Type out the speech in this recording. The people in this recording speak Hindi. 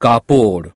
कापोड़।